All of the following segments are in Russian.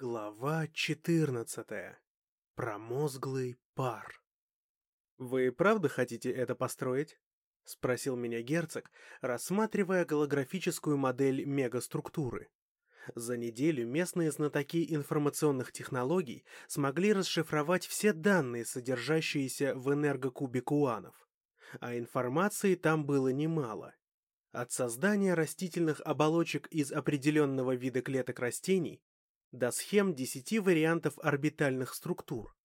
Глава 14. Промозглый пар. «Вы правда хотите это построить?» — спросил меня герцог, рассматривая голографическую модель мегаструктуры. За неделю местные знатоки информационных технологий смогли расшифровать все данные, содержащиеся в энергокубе Куанов. А информации там было немало. От создания растительных оболочек из определенного вида клеток растений до схем 10 вариантов орбитальных структур.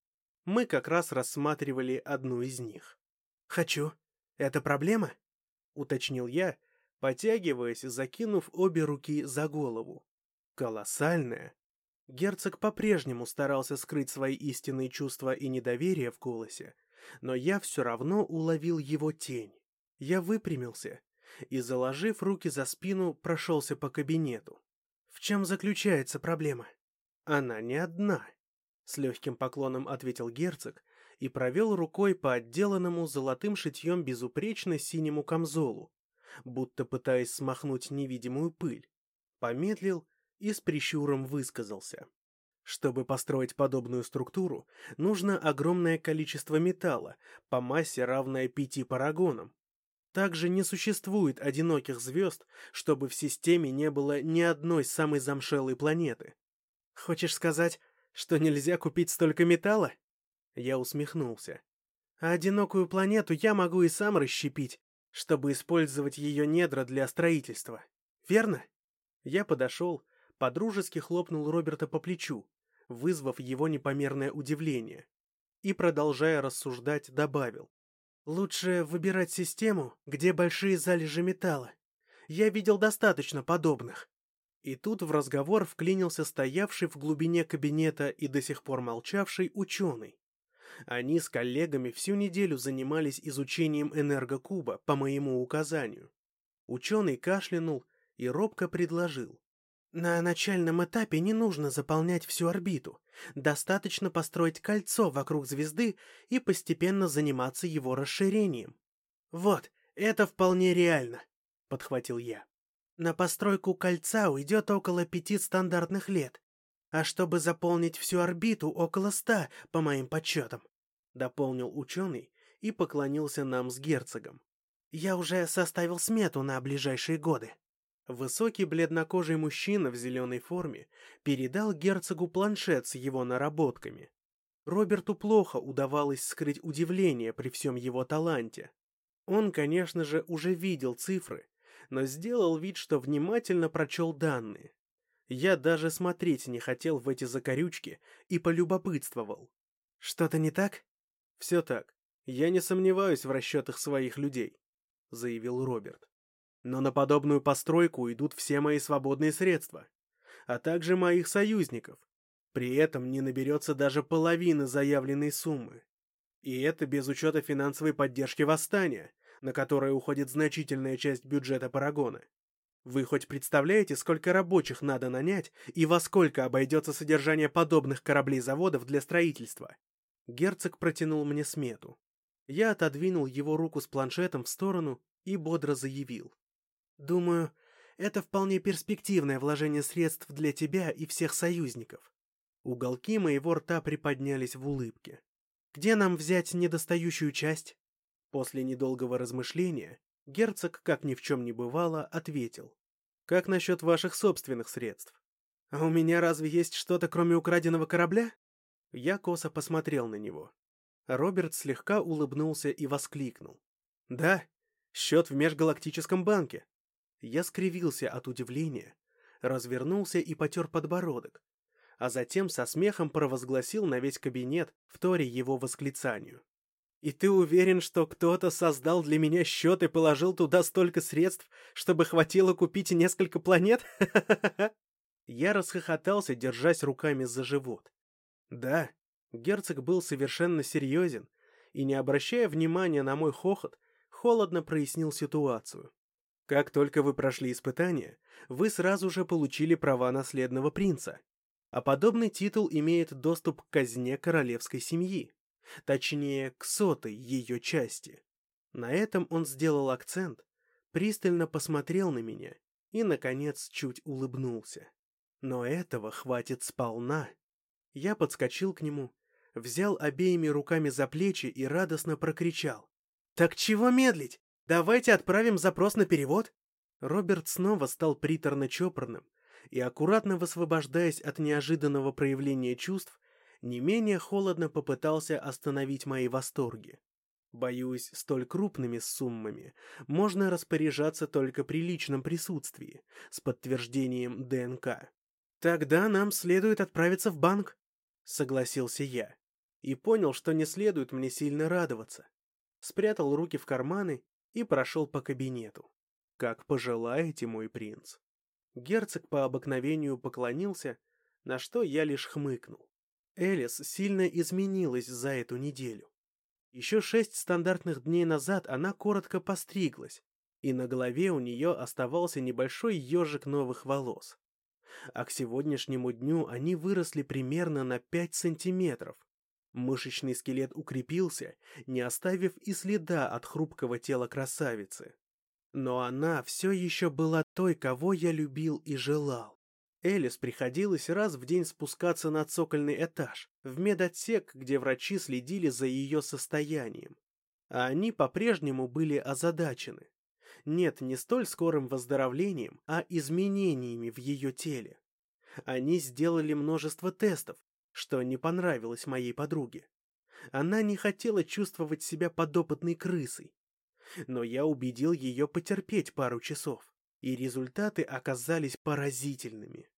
Мы как раз рассматривали одну из них. «Хочу. Это проблема?» — уточнил я, потягиваясь, закинув обе руки за голову. «Колоссальная». Герцог по-прежнему старался скрыть свои истинные чувства и недоверие в голосе, но я все равно уловил его тень. Я выпрямился и, заложив руки за спину, прошелся по кабинету. В чем заключается проблема? Она не одна, с легким поклоном ответил герцог и провел рукой по отделанному золотым шитьем безупречно синему камзолу, будто пытаясь смахнуть невидимую пыль. Помедлил и с прищуром высказался. Чтобы построить подобную структуру, нужно огромное количество металла, по массе равное пяти парагонам. Также не существует одиноких звезд, чтобы в системе не было ни одной самой замшелой планеты. Хочешь сказать, что нельзя купить столько металла? Я усмехнулся. А одинокую планету я могу и сам расщепить, чтобы использовать ее недра для строительства. Верно? Я подошел, подружески хлопнул Роберта по плечу, вызвав его непомерное удивление. И, продолжая рассуждать, добавил. Лучше выбирать систему, где большие залежи металла. Я видел достаточно подобных. И тут в разговор вклинился стоявший в глубине кабинета и до сих пор молчавший ученый. Они с коллегами всю неделю занимались изучением энергокуба по моему указанию. Ученый кашлянул и робко предложил. На начальном этапе не нужно заполнять всю орбиту. Достаточно построить кольцо вокруг звезды и постепенно заниматься его расширением. Вот, это вполне реально, подхватил я. На постройку кольца уйдет около пяти стандартных лет, а чтобы заполнить всю орбиту, около ста, по моим подсчетам», — дополнил ученый и поклонился нам с герцогом. «Я уже составил смету на ближайшие годы». Высокий бледнокожий мужчина в зеленой форме передал герцогу планшет с его наработками. Роберту плохо удавалось скрыть удивление при всем его таланте. Он, конечно же, уже видел цифры но сделал вид, что внимательно прочел данные. Я даже смотреть не хотел в эти закорючки и полюбопытствовал. «Что-то не так?» «Все так. Я не сомневаюсь в расчетах своих людей», — заявил Роберт. «Но на подобную постройку идут все мои свободные средства, а также моих союзников. При этом не наберется даже половины заявленной суммы. И это без учета финансовой поддержки восстания, на которое уходит значительная часть бюджета Парагона. Вы хоть представляете, сколько рабочих надо нанять и во сколько обойдется содержание подобных кораблей-заводов для строительства? Герцог протянул мне смету. Я отодвинул его руку с планшетом в сторону и бодро заявил. «Думаю, это вполне перспективное вложение средств для тебя и всех союзников». Уголки моего рта приподнялись в улыбке. «Где нам взять недостающую часть?» После недолгого размышления герцог, как ни в чем не бывало, ответил. «Как насчет ваших собственных средств? А у меня разве есть что-то, кроме украденного корабля?» Я косо посмотрел на него. Роберт слегка улыбнулся и воскликнул. «Да, счет в межгалактическом банке». Я скривился от удивления, развернулся и потер подбородок, а затем со смехом провозгласил на весь кабинет, вторя его восклицанию. И ты уверен, что кто-то создал для меня счет и положил туда столько средств, чтобы хватило купить несколько планет? Я расхохотался, держась руками за живот. Да, герцог был совершенно серьезен и, не обращая внимания на мой хохот, холодно прояснил ситуацию. Как только вы прошли испытание, вы сразу же получили права наследного принца, а подобный титул имеет доступ к казне королевской семьи. Точнее, к сотой ее части. На этом он сделал акцент, пристально посмотрел на меня и, наконец, чуть улыбнулся. Но этого хватит сполна. Я подскочил к нему, взял обеими руками за плечи и радостно прокричал. «Так чего медлить? Давайте отправим запрос на перевод!» Роберт снова стал приторно-чопорным и, аккуратно высвобождаясь от неожиданного проявления чувств, не менее холодно попытался остановить мои восторги. Боюсь, столь крупными суммами можно распоряжаться только при личном присутствии, с подтверждением ДНК. «Тогда нам следует отправиться в банк», — согласился я, и понял, что не следует мне сильно радоваться. Спрятал руки в карманы и прошел по кабинету. «Как пожелаете, мой принц». Герцог по обыкновению поклонился, на что я лишь хмыкнул. Элис сильно изменилась за эту неделю. Еще шесть стандартных дней назад она коротко постриглась, и на голове у нее оставался небольшой ежик новых волос. А к сегодняшнему дню они выросли примерно на 5 сантиметров. Мышечный скелет укрепился, не оставив и следа от хрупкого тела красавицы. Но она все еще была той, кого я любил и желал. Элис приходилось раз в день спускаться на цокольный этаж, в медотсек, где врачи следили за ее состоянием. А они по-прежнему были озадачены. Нет, не столь скорым выздоровлением, а изменениями в ее теле. Они сделали множество тестов, что не понравилось моей подруге. Она не хотела чувствовать себя подопытной крысой. Но я убедил ее потерпеть пару часов и результаты оказались поразительными.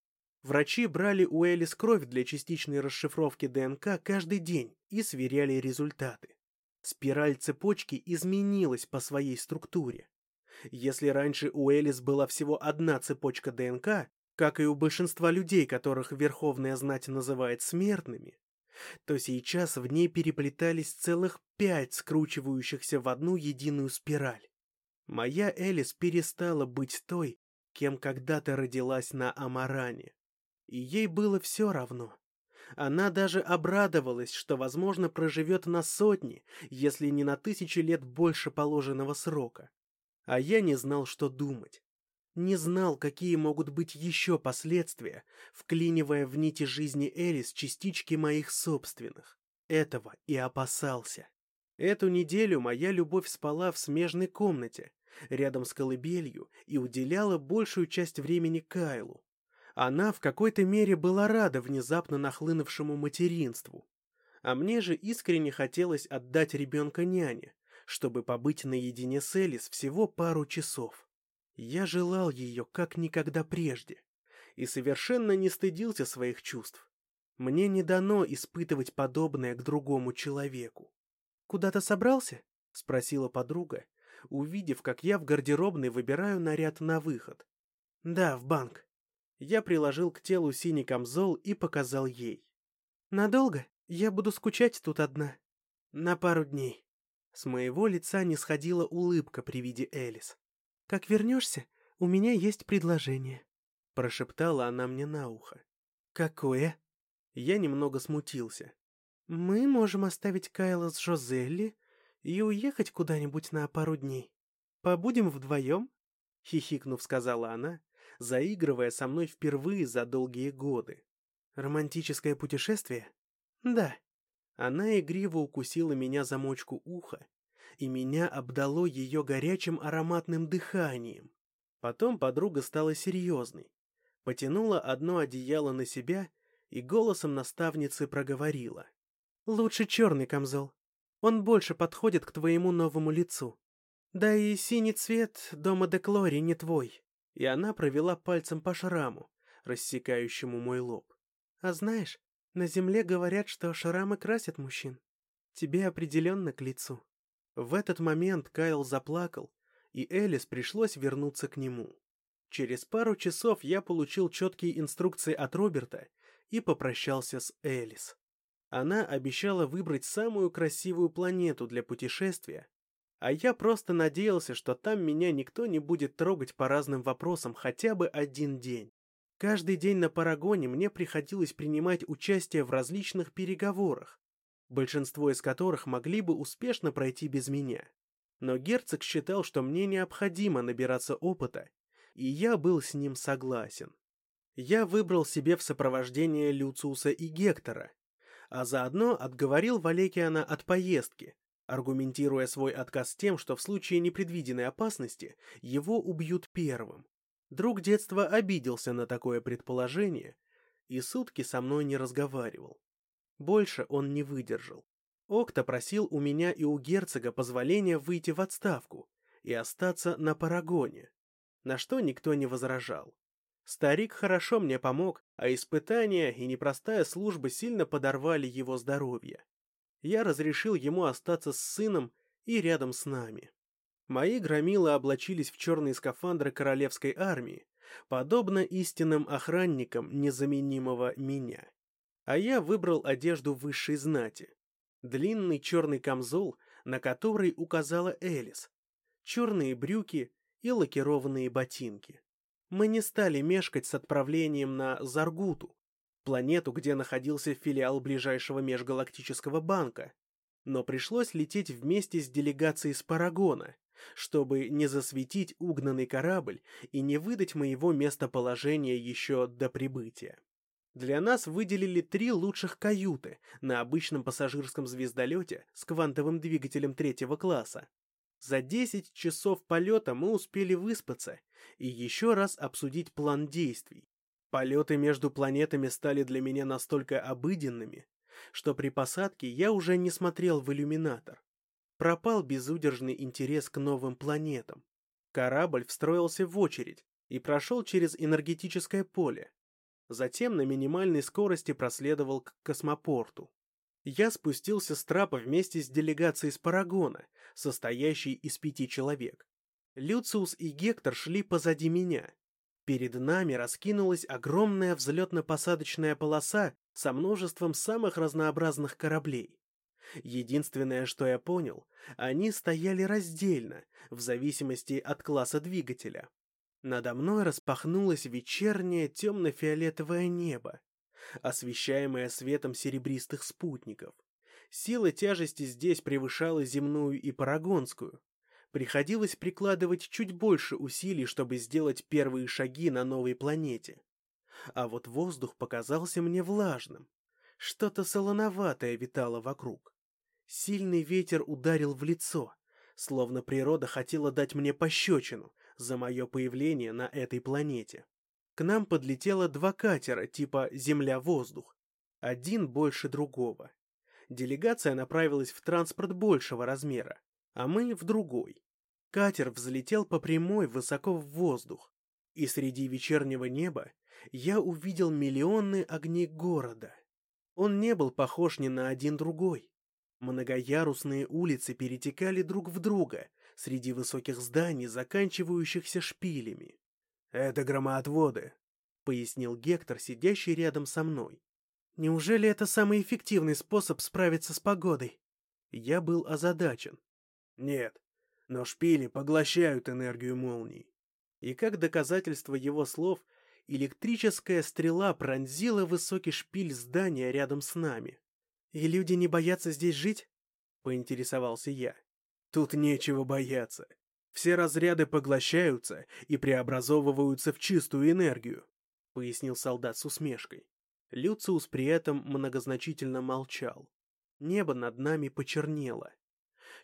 Врачи брали у Элис кровь для частичной расшифровки ДНК каждый день и сверяли результаты. Спираль цепочки изменилась по своей структуре. Если раньше у Элис была всего одна цепочка ДНК, как и у большинства людей, которых Верховная Знать называет смертными, то сейчас в ней переплетались целых пять скручивающихся в одну единую спираль. Моя Элис перестала быть той, кем когда-то родилась на Амаране. И ей было все равно. Она даже обрадовалась, что, возможно, проживет на сотни, если не на тысячи лет больше положенного срока. А я не знал, что думать. Не знал, какие могут быть еще последствия, вклинивая в нити жизни Элис частички моих собственных. Этого и опасался. Эту неделю моя любовь спала в смежной комнате, рядом с колыбелью и уделяла большую часть времени Кайлу. Она в какой-то мере была рада внезапно нахлынувшему материнству. А мне же искренне хотелось отдать ребенка няне, чтобы побыть наедине с Элис всего пару часов. Я желал ее как никогда прежде и совершенно не стыдился своих чувств. Мне не дано испытывать подобное к другому человеку. «Куда-то собрался?» — спросила подруга, увидев, как я в гардеробной выбираю наряд на выход. «Да, в банк». Я приложил к телу синий камзол и показал ей. «Надолго? Я буду скучать тут одна. На пару дней». С моего лица не сходила улыбка при виде Элис. «Как вернешься, у меня есть предложение», — прошептала она мне на ухо. «Какое?» Я немного смутился. «Мы можем оставить Кайла с Жозелли и уехать куда-нибудь на пару дней. Побудем вдвоем?» — хихикнув, сказала она, заигрывая со мной впервые за долгие годы. «Романтическое путешествие?» «Да». Она игриво укусила меня за мочку уха, и меня обдало ее горячим ароматным дыханием. Потом подруга стала серьезной, потянула одно одеяло на себя и голосом наставницы проговорила. «Лучше черный камзол. Он больше подходит к твоему новому лицу. Да и синий цвет дома Деклори не твой. И она провела пальцем по шраму, рассекающему мой лоб. А знаешь, на земле говорят, что шрамы красят мужчин. Тебе определенно к лицу. В этот момент Кайл заплакал, и Элис пришлось вернуться к нему. Через пару часов я получил четкие инструкции от Роберта и попрощался с Элис. Она обещала выбрать самую красивую планету для путешествия, а я просто надеялся, что там меня никто не будет трогать по разным вопросам хотя бы один день. Каждый день на Парагоне мне приходилось принимать участие в различных переговорах, большинство из которых могли бы успешно пройти без меня. Но герцог считал, что мне необходимо набираться опыта, и я был с ним согласен. Я выбрал себе в сопровождение Люциуса и Гектора, а заодно отговорил Валекиана от поездки, аргументируя свой отказ тем, что в случае непредвиденной опасности его убьют первым. Друг детства обиделся на такое предположение и сутки со мной не разговаривал. Больше он не выдержал. Окта просил у меня и у герцога позволения выйти в отставку и остаться на парагоне, на что никто не возражал. Старик хорошо мне помог, а испытания и непростая служба сильно подорвали его здоровье. Я разрешил ему остаться с сыном и рядом с нами. Мои громилы облачились в черные скафандры королевской армии, подобно истинным охранникам незаменимого меня. А я выбрал одежду высшей знати. Длинный черный камзол, на который указала Элис, черные брюки и лакированные ботинки. Мы не стали мешкать с отправлением на Заргуту, планету, где находился филиал ближайшего межгалактического банка, но пришлось лететь вместе с делегацией с Парагона, чтобы не засветить угнанный корабль и не выдать моего местоположения еще до прибытия. Для нас выделили три лучших каюты на обычном пассажирском звездолете с квантовым двигателем третьего класса, за 10 часов полета мы успели выспаться и еще раз обсудить план действий. Полеты между планетами стали для меня настолько обыденными, что при посадке я уже не смотрел в иллюминатор. Пропал безудержный интерес к новым планетам. Корабль встроился в очередь и прошел через энергетическое поле. Затем на минимальной скорости проследовал к космопорту. Я спустился с трапа вместе с делегацией с Парагона, состоящей из пяти человек. Люциус и Гектор шли позади меня. Перед нами раскинулась огромная взлетно-посадочная полоса со множеством самых разнообразных кораблей. Единственное, что я понял, они стояли раздельно, в зависимости от класса двигателя. Надо мной распахнулось вечернее темно-фиолетовое небо освещаемая светом серебристых спутников. Сила тяжести здесь превышала земную и парагонскую. Приходилось прикладывать чуть больше усилий, чтобы сделать первые шаги на новой планете. А вот воздух показался мне влажным. Что-то солоноватое витало вокруг. Сильный ветер ударил в лицо, словно природа хотела дать мне пощечину за мое появление на этой планете. К нам подлетело два катера типа «Земля-воздух», один больше другого. Делегация направилась в транспорт большего размера, а мы в другой. Катер взлетел по прямой высоко в воздух, и среди вечернего неба я увидел миллионы огней города. Он не был похож ни на один другой. Многоярусные улицы перетекали друг в друга среди высоких зданий, заканчивающихся шпилями. «Это громоотводы», — пояснил Гектор, сидящий рядом со мной. «Неужели это самый эффективный способ справиться с погодой?» Я был озадачен. «Нет, но шпили поглощают энергию молний». И как доказательство его слов, электрическая стрела пронзила высокий шпиль здания рядом с нами. «И люди не боятся здесь жить?» — поинтересовался я. «Тут нечего бояться. Все разряды поглощаются и преобразовываются в чистую энергию, пояснил солдат с усмешкой. Люциус при этом многозначительно молчал. Небо над нами почернело.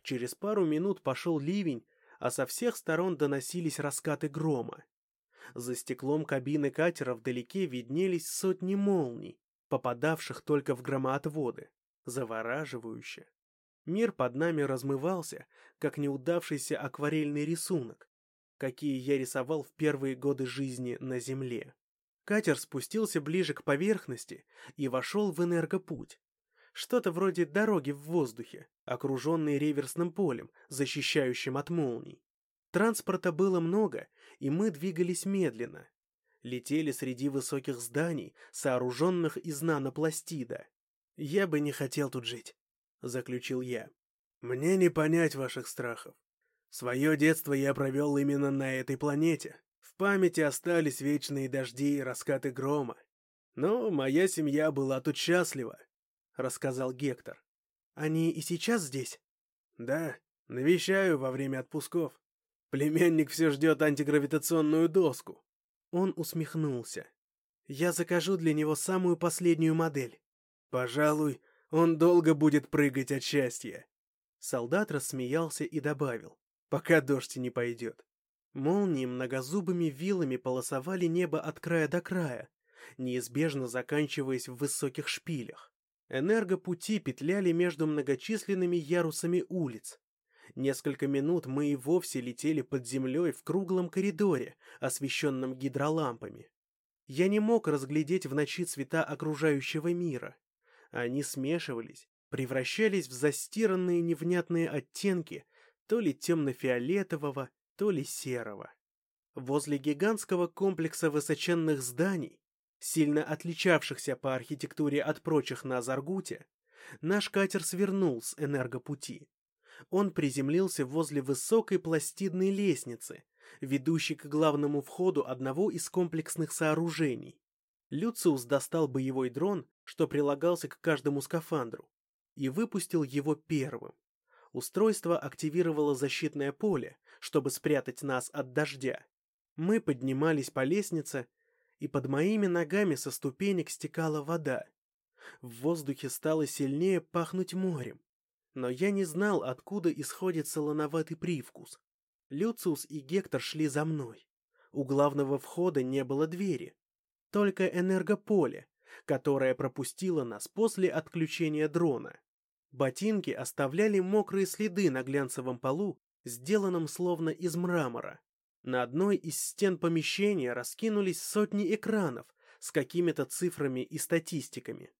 Через пару минут пошел ливень, а со всех сторон доносились раскаты грома. За стеклом кабины катера вдалеке виднелись сотни молний, попадавших только в громоотводы. Завораживающе. Мир под нами размывался, как неудавшийся акварельный рисунок, какие я рисовал в первые годы жизни на Земле. Катер спустился ближе к поверхности и вошел в энергопуть. Что-то вроде дороги в воздухе, окруженной реверсным полем, защищающим от молний. Транспорта было много, и мы двигались медленно. Летели среди высоких зданий, сооруженных из нанопластида. Я бы не хотел тут жить заключил я. Мне не понять ваших страхов. Свое детство я провел именно на этой планете. В памяти остались вечные дожди и раскаты грома. Но моя семья была тут счастлива, рассказал Гектор. Они и сейчас здесь? Да, навещаю во время отпусков. Племянник все ждет антигравитационную доску. Он усмехнулся. Я закажу для него самую последнюю модель. Пожалуй, он долго будет прыгать от счастья. Солдат рассмеялся и добавил, пока дождь не пойдет. Молнии многозубыми вилами полосовали небо от края до края, неизбежно заканчиваясь в высоких шпилях. Энергопути петляли между многочисленными ярусами улиц. Несколько минут мы и вовсе летели под землей в круглом коридоре, освещенном гидролампами. Я не мог разглядеть в ночи цвета окружающего мира. Они смешивались, превращались в застиранные невнятные оттенки то ли темно-фиолетового, то ли серого. Возле гигантского комплекса высоченных зданий сильно отличавшихся по архитектуре от прочих на Заргуте, наш катер свернул с энергопути. Он приземлился возле высокой пластидной лестницы, ведущей к главному входу одного из комплексных сооружений. Люциус достал боевой дрон, что прилагался к каждому скафандру, и выпустил его первым. Устройство активировало защитное поле, чтобы спрятать нас от дождя. Мы поднимались по лестнице, и под моими ногами со ступенек стекала вода. В воздухе стало сильнее пахнуть морем, но я не знал, откуда исходит солоноватый привкус. Люциус и Гектор шли за мной. У главного входа не было двери, только энергополе, которое пропустило нас после отключения дрона. Ботинки оставляли мокрые следы на глянцевом полу, сделанном словно из мрамора. На одной из стен помещения раскинулись сотни экранов с какими-то цифрами и статистиками.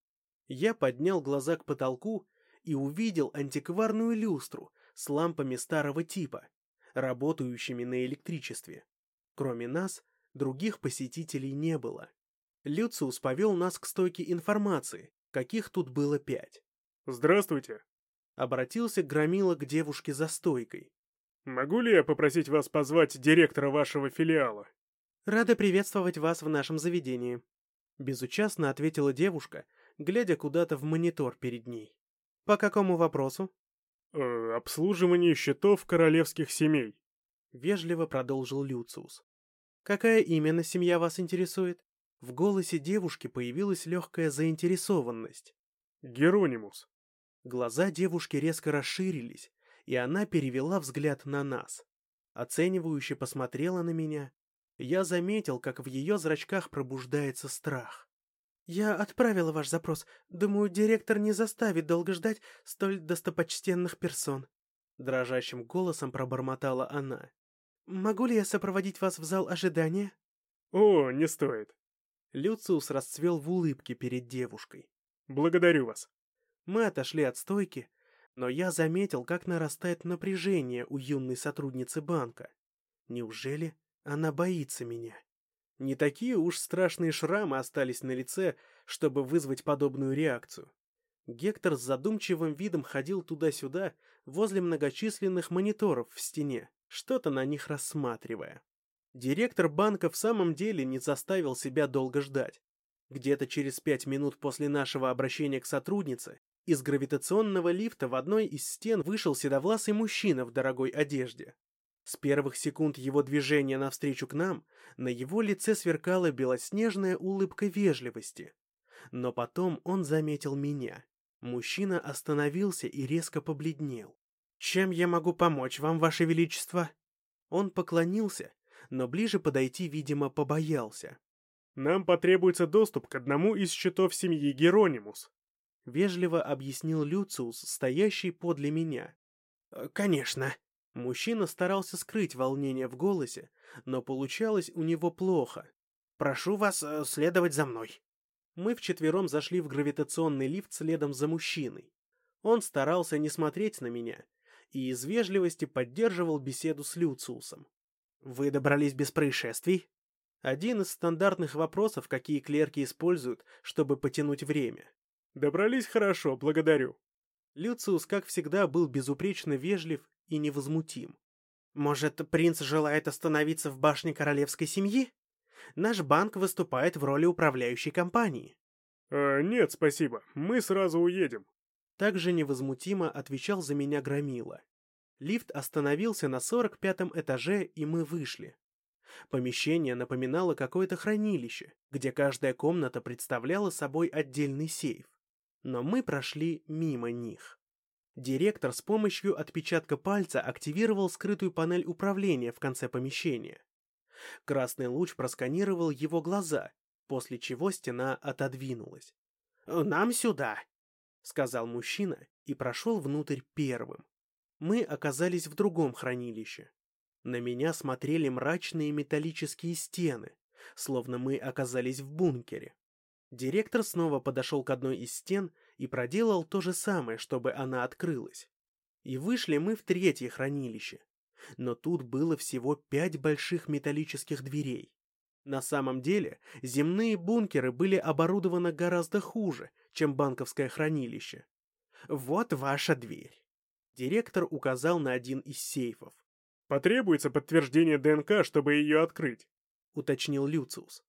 Я поднял глаза к потолку и увидел антикварную люстру с лампами старого типа, работающими на электричестве. Кроме нас, других посетителей не было. Люциус повел нас к стойке информации, каких тут было пять. «Здравствуйте!» Обратился Громила к девушке за стойкой. Могу ли я попросить вас позвать директора вашего филиала? Рада приветствовать вас в нашем заведении. Безучастно ответила девушка, глядя куда-то в монитор перед ней. По какому вопросу? Э, обслуживание счетов королевских семей. Вежливо продолжил Люциус. Какая именно семья вас интересует? В голосе девушки появилась легкая заинтересованность. Геронимус. Глаза девушки резко расширились, и она перевела взгляд на нас. Оценивающе посмотрела на меня. Я заметил, как в ее зрачках пробуждается страх. «Я отправила ваш запрос. Думаю, директор не заставит долго ждать столь достопочтенных персон», — дрожащим голосом пробормотала она. «Могу ли я сопроводить вас в зал ожидания?» «О, не стоит». Люциус расцвел в улыбке перед девушкой. «Благодарю вас». Мы отошли от стойки, но я заметил, как нарастает напряжение у юной сотрудницы банка. Неужели она боится меня? Не такие уж страшные шрамы остались на лице, чтобы вызвать подобную реакцию. Гектор с задумчивым видом ходил туда-сюда, возле многочисленных мониторов в стене, что-то на них рассматривая. Директор банка в самом деле не заставил себя долго ждать. Где-то через пять минут после нашего обращения к сотруднице из гравитационного лифта в одной из стен вышел седовласый мужчина в дорогой одежде. С первых секунд его движения навстречу к нам на его лице сверкала белоснежная улыбка вежливости. Но потом он заметил меня. Мужчина остановился и резко побледнел. «Чем я могу помочь вам, Ваше Величество?» Он поклонился, но ближе подойти, видимо, побоялся. «Нам потребуется доступ к одному из счетов семьи Геронимус», — вежливо объяснил Люциус, стоящий подле меня. «Э, «Конечно». Мужчина старался скрыть волнение в голосе, но получалось у него плохо. «Прошу вас э, следовать за мной». Мы вчетвером зашли в гравитационный лифт следом за мужчиной. Он старался не смотреть на меня и из вежливости поддерживал беседу с Люциусом. «Вы добрались без происшествий?» Один из стандартных вопросов, какие клерки используют, чтобы потянуть время. Добрались хорошо, благодарю. Люциус, как всегда, был безупречно вежлив и невозмутим. Может, принц желает остановиться в башне королевской семьи? Наш банк выступает в роли управляющей компании. Э, нет, спасибо. Мы сразу уедем. Также невозмутимо отвечал за меня Громила. Лифт остановился на 45-м этаже, и мы вышли. Помещение напоминало какое-то хранилище, где каждая комната представляла собой отдельный сейф. Но мы прошли мимо них. Директор с помощью отпечатка пальца активировал скрытую панель управления в конце помещения. Красный луч просканировал его глаза, после чего стена отодвинулась. «Нам сюда!» — сказал мужчина и прошел внутрь первым. Мы оказались в другом хранилище. На меня смотрели мрачные металлические стены, словно мы оказались в бункере. Директор снова подошел к одной из стен и проделал то же самое, чтобы она открылась. И вышли мы в третье хранилище. Но тут было всего пять больших металлических дверей. На самом деле, земные бункеры были оборудованы гораздо хуже, чем банковское хранилище. «Вот ваша дверь». Директор указал на один из сейфов. «Потребуется подтверждение ДНК, чтобы ее открыть», — уточнил Люциус.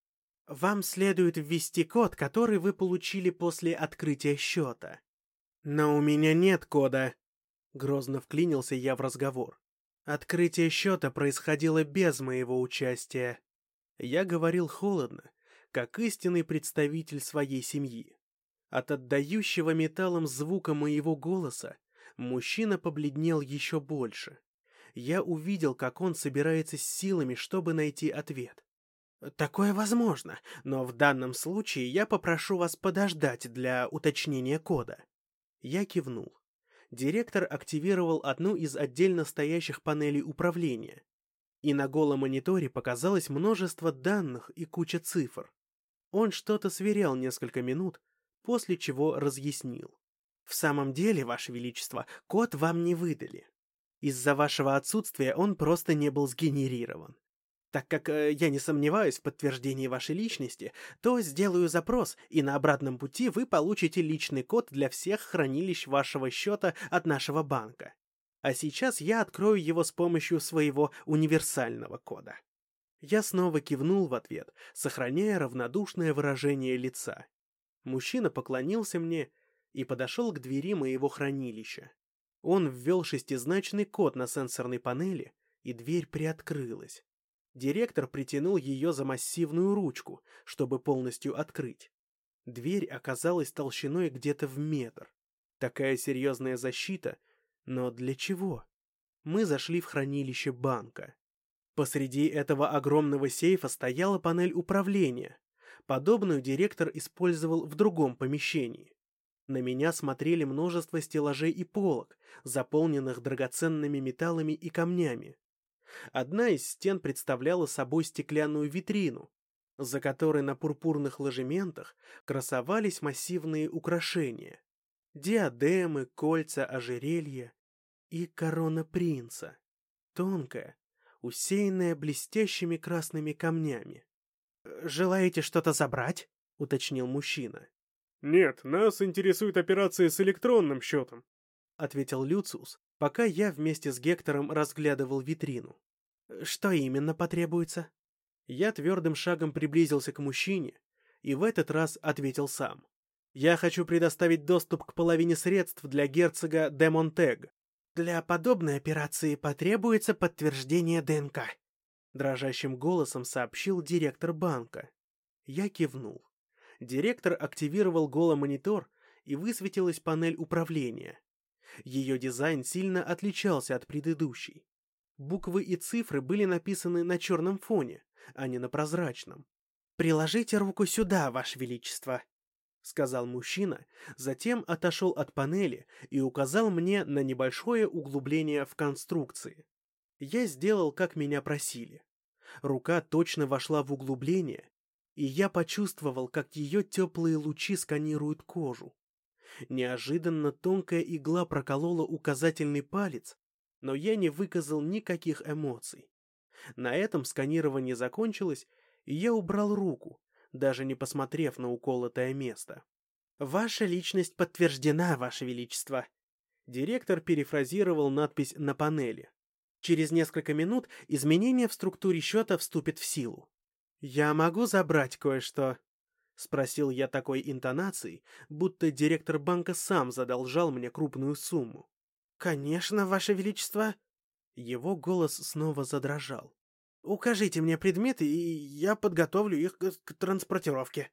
«Вам следует ввести код, который вы получили после открытия счета». «Но у меня нет кода», — грозно вклинился я в разговор. «Открытие счета происходило без моего участия». Я говорил холодно, как истинный представитель своей семьи. От отдающего металлом звука моего голоса мужчина побледнел еще больше. Я увидел, как он собирается с силами, чтобы найти ответ. «Такое возможно, но в данном случае я попрошу вас подождать для уточнения кода». Я кивнул. Директор активировал одну из отдельно стоящих панелей управления, и на голом мониторе показалось множество данных и куча цифр. Он что-то сверял несколько минут, после чего разъяснил. «В самом деле, Ваше Величество, код вам не выдали. Из-за вашего отсутствия он просто не был сгенерирован. Так как э, я не сомневаюсь в подтверждении вашей личности, то сделаю запрос, и на обратном пути вы получите личный код для всех хранилищ вашего счета от нашего банка а сейчас я открою его с помощью своего универсального кода. Я снова кивнул в ответ, сохраняя равнодушное выражение лица. Мужчина поклонился мне и подошел к двери моего хранилища. Он ввел шестизначный код на сенсорной панели, и дверь приоткрылась. Директор притянул ее за массивную ручку, чтобы полностью открыть. Дверь оказалась толщиной где-то в метр. Такая серьезная защита но для чего? Мы зашли в хранилище банка. Посреди этого огромного сейфа стояла панель управления. Подобную директор использовал в другом помещении. На меня смотрели множество стеллажей и полок, заполненных драгоценными металлами и камнями. Одна из стен представляла собой стеклянную витрину, за которой на пурпурных ложементах красовались массивные украшения. Диадемы, кольца, ожерелья и корона принца. Тонкая, усеянная блестящими красными камнями. «Желаете что-то забрать?» — уточнил мужчина. «Нет, нас интересует операция с электронным счетом», — ответил Люциус, пока я вместе с Гектором разглядывал витрину. «Что именно потребуется?» Я твердым шагом приблизился к мужчине и в этот раз ответил сам. Я хочу предоставить доступ к половине средств для герцога де Монтег. Для подобной операции потребуется подтверждение ДНК. Дрожащим голосом сообщил директор банка. Я кивнул. Директор активировал голомонитор, и высветилась панель управления. Ее дизайн сильно отличался от предыдущей. Буквы и цифры были написаны на черном фоне, а не на прозрачном. «Приложите руку сюда, Ваше Величество», — сказал мужчина, затем отошел от панели и указал мне на небольшое углубление в конструкции. Я сделал, как меня просили. Рука точно вошла в углубление, и я почувствовал, как ее теплые лучи сканируют кожу. Неожиданно тонкая игла проколола указательный палец, но я не выказал никаких эмоций. На этом сканирование закончилось, и я убрал руку, даже не посмотрев на уколотое место. «Ваша личность подтверждена, Ваше Величество!» Директор перефразировал надпись на панели. Через несколько минут изменение в структуре счета вступит в силу. «Я могу забрать кое-что?» — спросил я такой интонацией, будто директор банка сам задолжал мне крупную сумму. «Конечно, Ваше Величество!» Его голос снова задрожал. Укажите мне предметы, и я подготовлю их к, к транспортировке.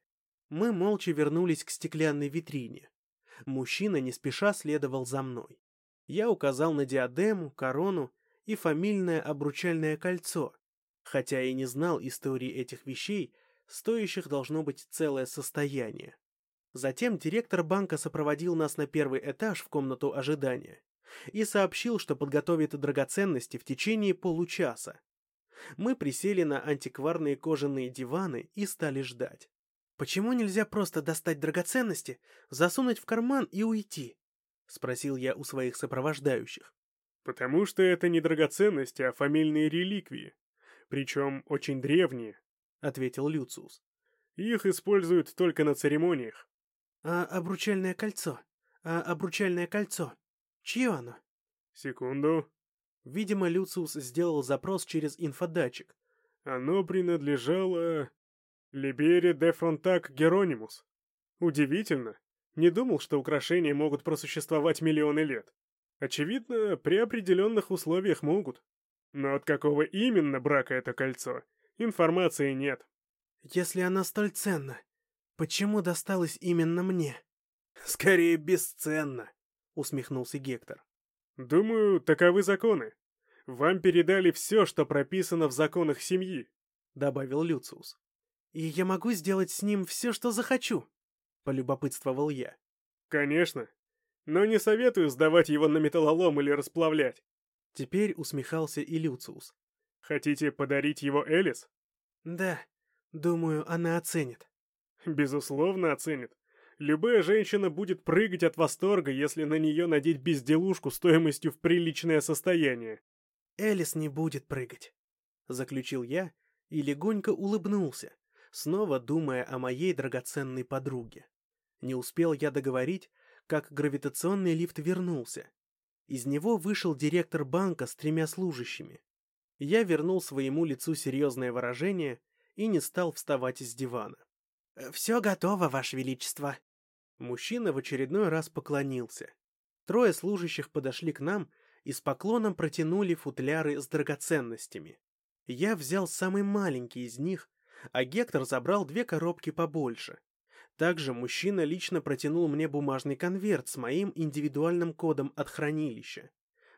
Мы молча вернулись к стеклянной витрине. Мужчина не спеша следовал за мной. Я указал на диадему, корону и фамильное обручальное кольцо, хотя и не знал истории этих вещей, стоящих должно быть целое состояние. Затем директор банка сопроводил нас на первый этаж в комнату ожидания и сообщил, что подготовит драгоценности в течение получаса. Мы присели на антикварные кожаные диваны и стали ждать. «Почему нельзя просто достать драгоценности, засунуть в карман и уйти?» — спросил я у своих сопровождающих. «Потому что это не драгоценности, а фамильные реликвии. Причем очень древние», — ответил Люциус. «Их используют только на церемониях». «А обручальное кольцо? А обручальное кольцо? Чье оно?» «Секунду». Видимо, Люциус сделал запрос через инфодатчик. «Оно принадлежало...» Либере де Фронтак Геронимус. Удивительно. Не думал, что украшения могут просуществовать миллионы лет. Очевидно, при определенных условиях могут. Но от какого именно брака это кольцо, информации нет. Если она столь ценна, почему досталась именно мне? Скорее, бесценно, усмехнулся Гектор. Думаю, таковы законы. Вам передали все, что прописано в законах семьи, добавил Люциус. «И я могу сделать с ним все, что захочу», — полюбопытствовал я. «Конечно. Но не советую сдавать его на металлолом или расплавлять». Теперь усмехался и Люциус. «Хотите подарить его Элис?» «Да, думаю, она оценит». «Безусловно, оценит. Любая женщина будет прыгать от восторга, если на нее надеть безделушку стоимостью в приличное состояние». «Элис не будет прыгать», — заключил я и легонько улыбнулся, снова думая о моей драгоценной подруге. Не успел я договорить, как гравитационный лифт вернулся. Из него вышел директор банка с тремя служащими. Я вернул своему лицу серьезное выражение и не стал вставать из дивана. «Э, «Все готово, Ваше Величество!» Мужчина в очередной раз поклонился. Трое служащих подошли к нам и с поклоном протянули футляры с драгоценностями. Я взял самый маленький из них а Гектор забрал две коробки побольше. Также мужчина лично протянул мне бумажный конверт с моим индивидуальным кодом от хранилища.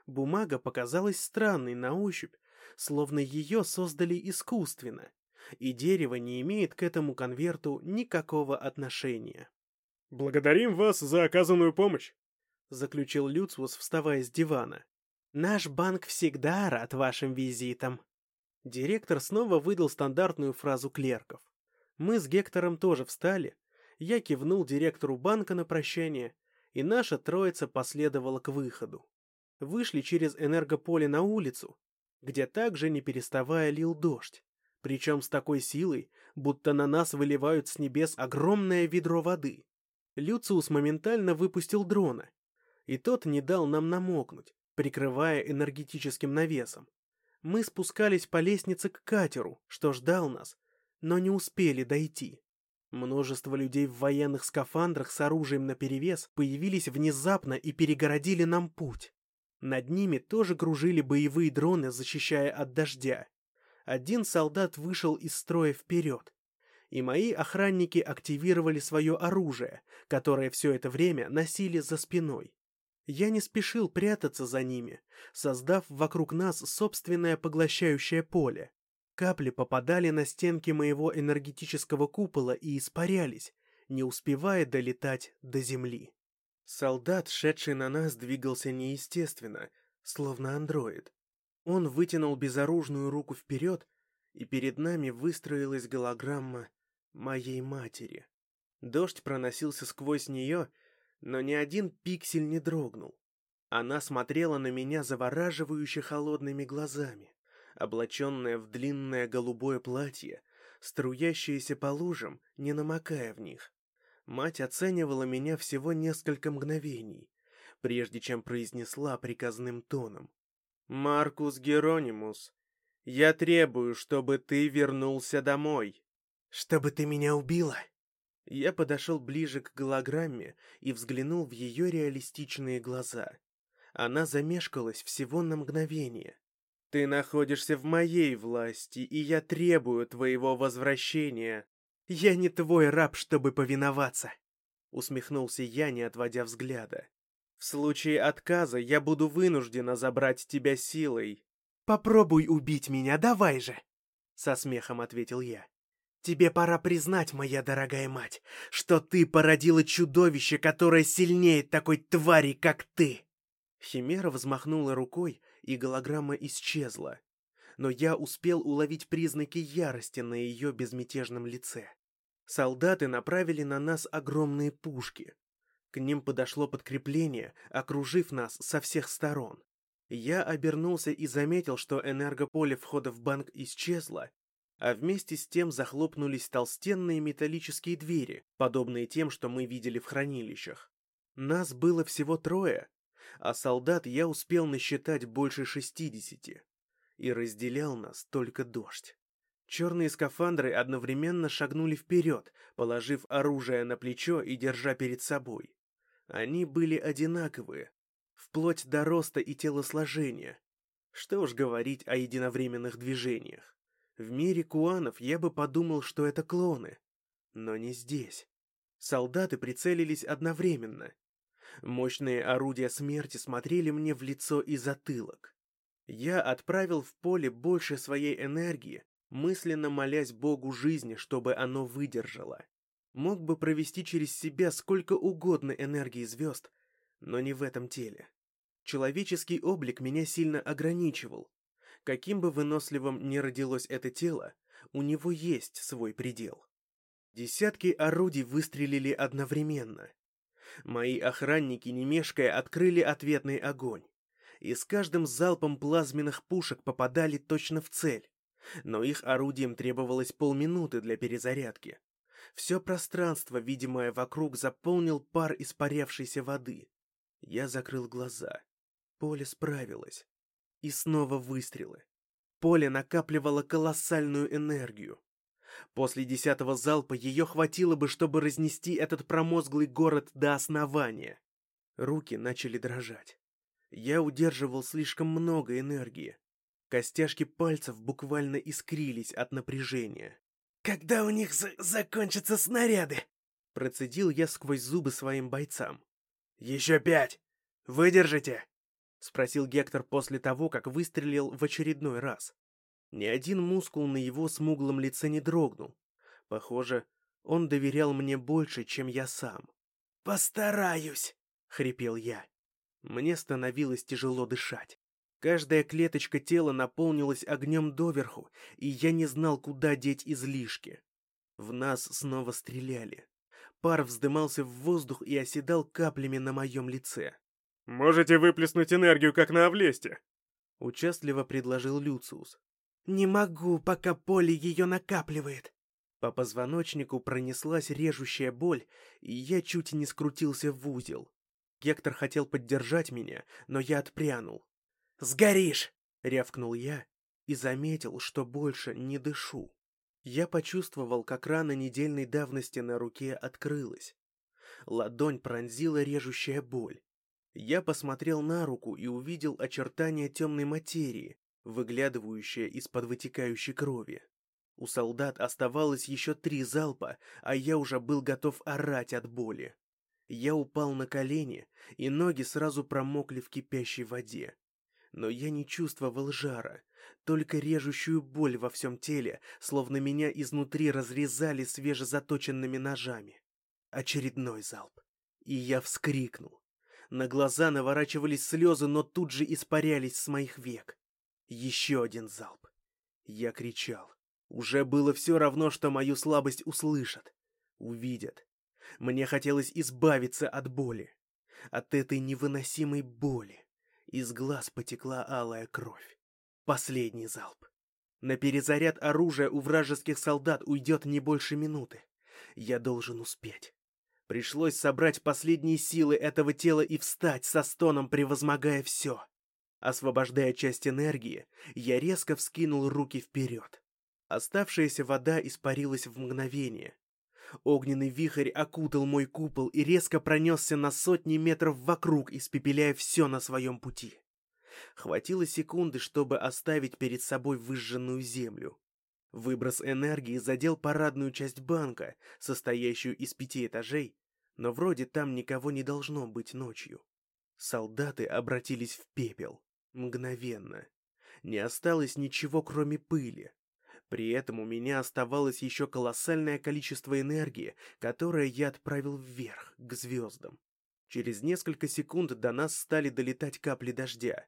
Бумага показалась странной на ощупь, словно ее создали искусственно, и дерево не имеет к этому конверту никакого отношения. «Благодарим вас за оказанную помощь», — заключил Люциус, вставая с дивана. «Наш банк всегда рад вашим визитам», Директор снова выдал стандартную фразу клерков. Мы с Гектором тоже встали. Я кивнул директору банка на прощание, и наша троица последовала к выходу. Вышли через энергополе на улицу, где также не переставая лил дождь, причем с такой силой, будто на нас выливают с небес огромное ведро воды. Люциус моментально выпустил дрона, и тот не дал нам намокнуть, прикрывая энергетическим навесом. Мы спускались по лестнице к катеру, что ждал нас, но не успели дойти. Множество людей в военных скафандрах с оружием наперевес появились внезапно и перегородили нам путь. Над ними тоже кружили боевые дроны, защищая от дождя. Один солдат вышел из строя вперед, и мои охранники активировали свое оружие, которое все это время носили за спиной. Я не спешил прятаться за ними, создав вокруг нас собственное поглощающее поле. Капли попадали на стенки моего энергетического купола и испарялись, не успевая долетать до земли. Солдат, шедший на нас, двигался неестественно, словно андроид. Он вытянул безоружную руку вперед, и перед нами выстроилась голограмма моей матери. Дождь проносился сквозь нее, но ни один пиксель не дрогнул. Она смотрела на меня завораживающе холодными глазами, облаченная в длинное голубое платье, струящееся по лужам, не намокая в них. Мать оценивала меня всего несколько мгновений, прежде чем произнесла приказным тоном. «Маркус Геронимус, я требую, чтобы ты вернулся домой». «Чтобы ты меня убила?» Я подошел ближе к голограмме и взглянул в ее реалистичные глаза. Она замешкалась всего на мгновение. Ты находишься в моей власти, и я требую твоего возвращения. Я не твой раб, чтобы повиноваться. Усмехнулся я, не отводя взгляда. В случае отказа я буду вынуждена забрать тебя силой. Попробуй убить меня, давай же! Со смехом ответил я. Тебе пора признать, моя дорогая мать, что ты породила чудовище, которое сильнее такой твари, как ты. Химера взмахнула рукой, и голограмма исчезла. Но я успел уловить признаки ярости на ее безмятежном лице. Солдаты направили на нас огромные пушки. К ним подошло подкрепление, окружив нас со всех сторон. Я обернулся и заметил, что энергополе входа в банк исчезло, а вместе с тем захлопнулись толстенные металлические двери, подобные тем, что мы видели в хранилищах. Нас было всего трое, а солдат я успел насчитать больше шестидесяти. И разделял нас только дождь. Черные скафандры одновременно шагнули вперед, положив оружие на плечо и держа перед собой. Они были одинаковые, вплоть до роста и телосложения. Что уж говорить о единовременных движениях. В мире куанов я бы подумал, что это клоны. Но не здесь. Солдаты прицелились одновременно, Мощные орудия смерти смотрели мне в лицо и затылок. Я отправил в поле больше своей энергии, мысленно молясь Богу жизни, чтобы оно выдержало. Мог бы провести через себя сколько угодно энергии звезд, но не в этом теле. Человеческий облик меня сильно ограничивал. Каким бы выносливым ни родилось это тело, у него есть свой предел. Десятки орудий выстрелили одновременно. Мои охранники, не мешкая, открыли ответный огонь. И с каждым залпом плазменных пушек попадали точно в цель. Но их орудием требовалось полминуты для перезарядки. Все пространство, видимое вокруг, заполнил пар испарявшейся воды. Я закрыл глаза. Поле справилось. И снова выстрелы. Поле накапливало колоссальную энергию. После десятого залпа ее хватило бы, чтобы разнести этот промозглый город до основания. Руки начали дрожать. Я удерживал слишком много энергии. Костяшки пальцев буквально искрились от напряжения. «Когда у них за закончатся снаряды?» Процедил я сквозь зубы своим бойцам. «Еще пять! Выдержите!» Спросил Гектор после того, как выстрелил в очередной раз. Ни один мускул на его смуглом лице не дрогнул. Похоже, он доверял мне больше, чем я сам. «Постараюсь!» — хрипел я. Мне становилось тяжело дышать. Каждая клеточка тела наполнилась огнем доверху, и я не знал, куда деть излишки. В нас снова стреляли. Пар вздымался в воздух и оседал каплями на моем лице. «Можете выплеснуть энергию, как на Авлесте?» — участливо предложил Люциус. «Не могу, пока поле ее накапливает». По позвоночнику пронеслась режущая боль, и я чуть не скрутился в узел. Гектор хотел поддержать меня, но я отпрянул. «Сгоришь!» — рявкнул я и заметил, что больше не дышу. Я почувствовал, как рана недельной давности на руке открылась. Ладонь пронзила режущая боль. Я посмотрел на руку и увидел очертания темной материи, выглядывающая из-под вытекающей крови. У солдат оставалось еще три залпа, а я уже был готов орать от боли. Я упал на колени, и ноги сразу промокли в кипящей воде. Но я не чувствовал жара, только режущую боль во всем теле, словно меня изнутри разрезали свежезаточенными ножами. Очередной залп. И я вскрикнул. На глаза наворачивались слезы, но тут же испарялись с моих век. Еще один залп. Я кричал. Уже было все равно, что мою слабость услышат. Увидят. Мне хотелось избавиться от боли. От этой невыносимой боли. Из глаз потекла алая кровь. Последний залп. На перезаряд оружия у вражеских солдат уйдет не больше минуты. Я должен успеть. Пришлось собрать последние силы этого тела и встать со стоном, превозмогая все. Освобождая часть энергии, я резко вскинул руки вперед. Оставшаяся вода испарилась в мгновение. Огненный вихрь окутал мой купол и резко пронесся на сотни метров вокруг, испепеляя все на своем пути. Хватило секунды, чтобы оставить перед собой выжженную землю. Выброс энергии задел парадную часть банка, состоящую из пяти этажей, но вроде там никого не должно быть ночью. Солдаты обратились в пепел. Мгновенно. Не осталось ничего, кроме пыли. При этом у меня оставалось еще колоссальное количество энергии, которое я отправил вверх, к звездам. Через несколько секунд до нас стали долетать капли дождя.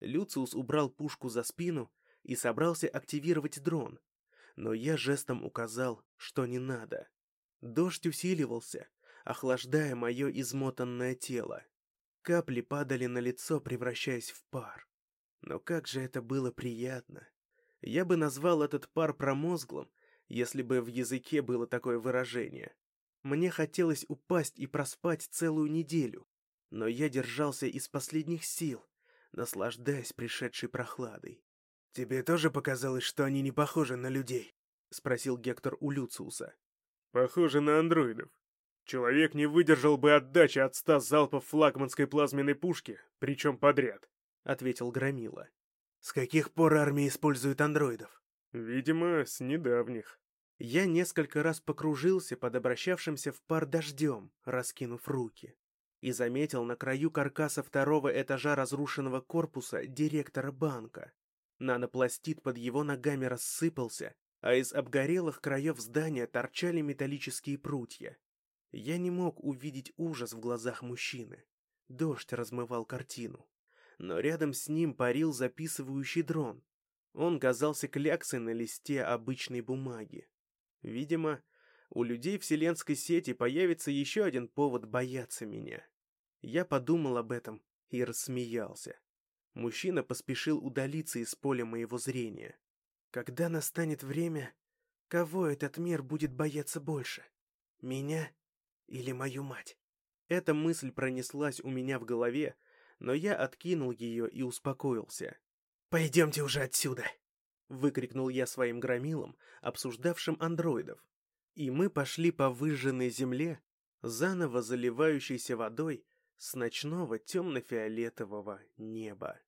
Люциус убрал пушку за спину и собрался активировать дрон, но я жестом указал, что не надо. Дождь усиливался, охлаждая мое измотанное тело. Капли падали на лицо, превращаясь в пар. Но как же это было приятно. Я бы назвал этот пар промозглым, если бы в языке было такое выражение. Мне хотелось упасть и проспать целую неделю, но я держался из последних сил, наслаждаясь пришедшей прохладой. «Тебе тоже показалось, что они не похожи на людей?» — спросил Гектор у Люциуса. «Похожи на андроидов. Человек не выдержал бы отдачи от ста залпов флагманской плазменной пушки, причем подряд», — ответил Громила. «С каких пор армия использует андроидов?» «Видимо, с недавних». Я несколько раз покружился под обращавшимся в пар дождем, раскинув руки, и заметил на краю каркаса второго этажа разрушенного корпуса директора банка. Нанопластид под его ногами рассыпался, а из обгорелых краев здания торчали металлические прутья. Я не мог увидеть ужас в глазах мужчины. Дождь размывал картину. Но рядом с ним парил записывающий дрон. Он казался кляксой на листе обычной бумаги. Видимо, у людей вселенской сети появится еще один повод бояться меня. Я подумал об этом и рассмеялся. Мужчина поспешил удалиться из поля моего зрения. Когда настанет время, кого этот мир будет бояться больше? Меня или мою мать? Эта мысль пронеслась у меня в голове, но я откинул ее и успокоился. «Пойдемте уже отсюда!» — выкрикнул я своим громилам, обсуждавшим андроидов. И мы пошли по выжженной земле, заново заливающейся водой с ночного темно-фиолетового неба.